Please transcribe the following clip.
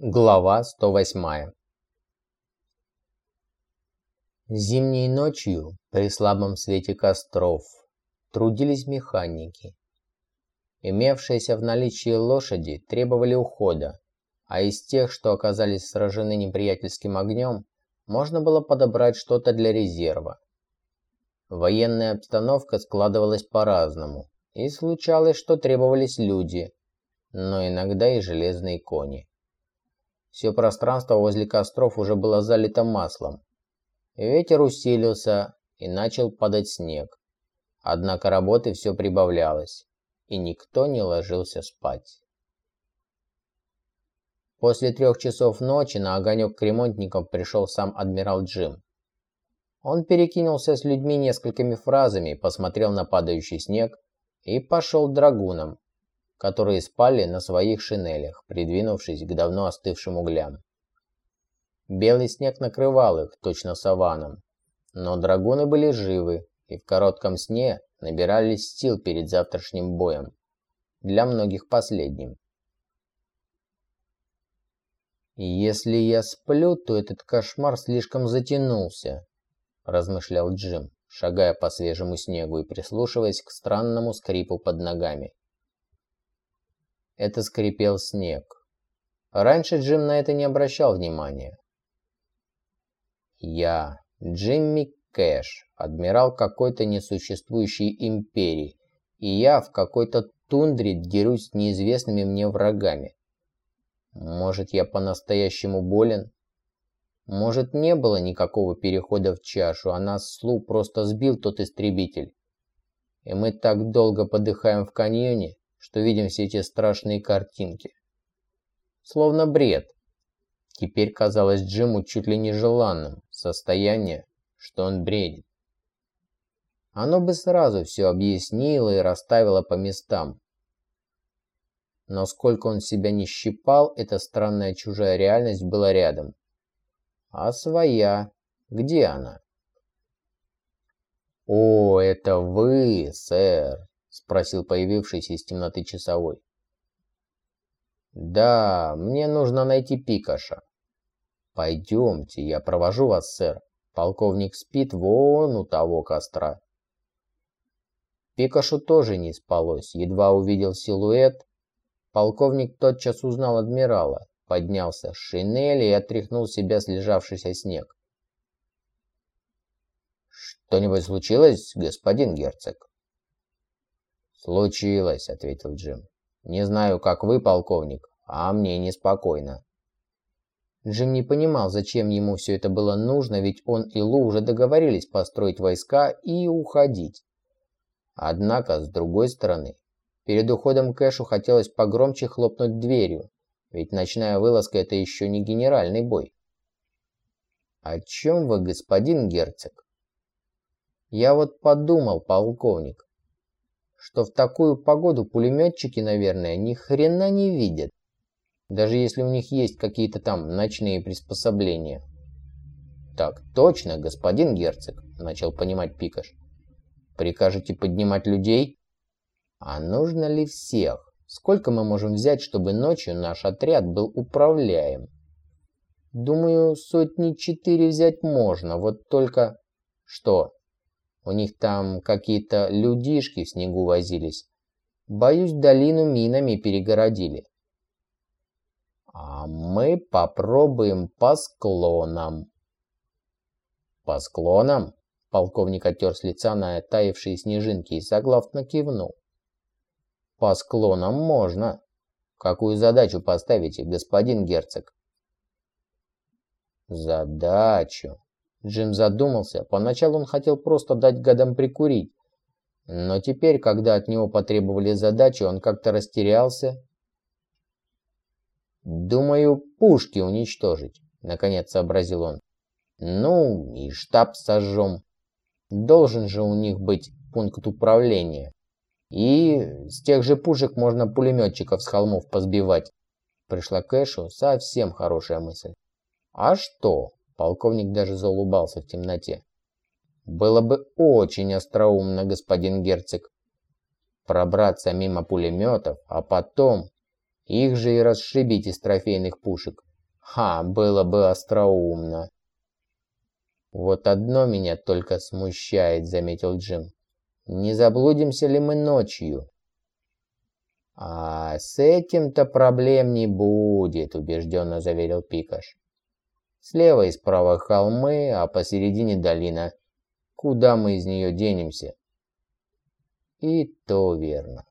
Глава 108 Зимней ночью при слабом свете костров трудились механики. Имевшиеся в наличии лошади требовали ухода, а из тех, что оказались сражены неприятельским огнем, можно было подобрать что-то для резерва. Военная обстановка складывалась по-разному, и случалось, что требовались люди, но иногда и железные кони. Все пространство возле костров уже было залито маслом. Ветер усилился и начал падать снег. Однако работы все прибавлялось, и никто не ложился спать. После трех часов ночи на огонек к ремонтникам пришел сам адмирал Джим. Он перекинулся с людьми несколькими фразами, посмотрел на падающий снег и пошел драгунам, которые спали на своих шинелях, придвинувшись к давно остывшим углям. Белый снег накрывал их, точно саваном, но драгуны были живы и в коротком сне набирались сил перед завтрашним боем, для многих последним. «Если я сплю, то этот кошмар слишком затянулся», – размышлял Джим, шагая по свежему снегу и прислушиваясь к странному скрипу под ногами это скрипел снег. Раньше Джим на это не обращал внимания. Я, Джимми Кэш, адмирал какой-то несуществующей империи, и я в какой-то тундре дерусь с неизвестными мне врагами. Может, я по-настоящему болен? Может, не было никакого перехода в чашу, а нас слу просто сбил тот истребитель? И мы так долго подыхаем в каньоне? Что видим все эти страшные картинки. Словно бред. Теперь казалось Джиму чуть ли не желанным состояние, что он бредит. Оно бы сразу все объяснило и расставило по местам. Но сколько он себя не щипал, эта странная чужая реальность была рядом. А своя? Где она? «О, это вы, сэр!» Спросил появившийся из темноты часовой. «Да, мне нужно найти Пикаша». «Пойдемте, я провожу вас, сэр. Полковник спит вон у того костра». Пикашу тоже не спалось. Едва увидел силуэт, полковник тотчас узнал адмирала, поднялся с шинели и отряхнул себя слежавшийся снег. «Что-нибудь случилось, господин герцог?» «Случилось», — ответил Джим. «Не знаю, как вы, полковник, а мне неспокойно». Джим не понимал, зачем ему все это было нужно, ведь он и Лу уже договорились построить войска и уходить. Однако, с другой стороны, перед уходом Кэшу хотелось погромче хлопнуть дверью, ведь ночная вылазка – это еще не генеральный бой. «О чем вы, господин герцог?» «Я вот подумал, полковник, что в такую погоду пулеметчики, наверное, ни хрена не видят. Даже если у них есть какие-то там ночные приспособления. Так точно, господин герцог, начал понимать Пикаш. Прикажете поднимать людей? А нужно ли всех? Сколько мы можем взять, чтобы ночью наш отряд был управляем? Думаю, сотни четыре взять можно, вот только... Что? У них там какие-то людишки в снегу возились. Боюсь, долину минами перегородили. А мы попробуем по склонам. По склонам? Полковник оттер с лица на таявшие снежинки и согласно кивнул. По склонам можно. Какую задачу поставите, господин герцог? Задачу. Джим задумался. Поначалу он хотел просто дать гадам прикурить. Но теперь, когда от него потребовали задачи, он как-то растерялся. «Думаю, пушки уничтожить», — наконец сообразил он. «Ну, и штаб сожжем. Должен же у них быть пункт управления. И с тех же пушек можно пулеметчиков с холмов позбивать». Пришла Кэшу совсем хорошая мысль. «А что? Полковник даже заулыбался в темноте. Было бы очень остроумно, господин герцог, пробраться мимо пулеметов, а потом их же и расшибить из трофейных пушек, Ха, было бы остроумно. Вот одно меня только смущает, заметил Джим. Не заблудимся ли мы ночью? А с этим-то проблем не будет, убежденно заверил Пикаш. Слева и справа холмы, а посередине долина. Куда мы из нее денемся? И то верно.